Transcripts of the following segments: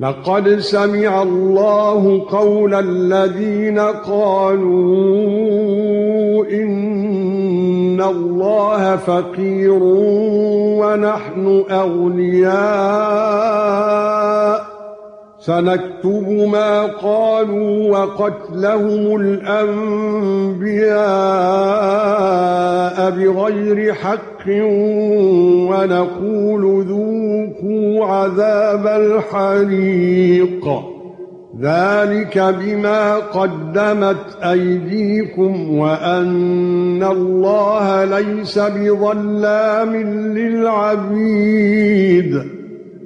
لقد سمع الله قول الذين قالوا إن الله فقير ونحن أغنياء. سنكتب ما قالوا وقتلهم الأنبياء بغير حق ونقول ذوقوا عذاب الحريق. ذلك بما قدمت أيديكم وأن الله ليس بظلام للعبيد.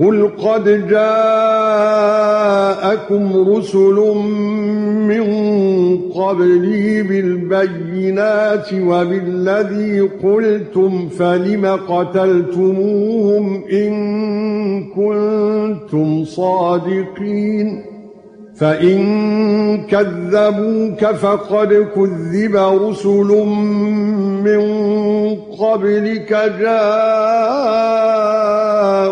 قل قد جاءكم رسل من قبلي بالبينات وبالذي قلتم فلم قتلتموهم ان كنتم صادقين فَإِن كَذَّبُوكَ فَقَدْ كُذِّبَ رُسُلٌ مِّن قَبْلِكَ جَاءُوا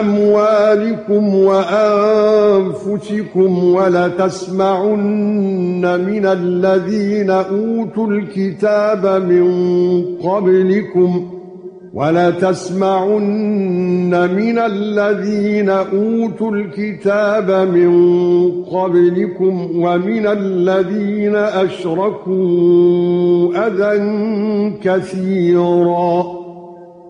أَمْوَالِكُمْ وَأَنفُسِكُمْ وَلَتَسْمَعُنَّ مِنَ الَّذِينَ أُوتُوا الْكِتَابَ مِنْ قَبْلِكُمْ ولا تسمعن من الذين أوتوا الكتاب من قبلكم ومن الذين أشركوا أذى كثيرا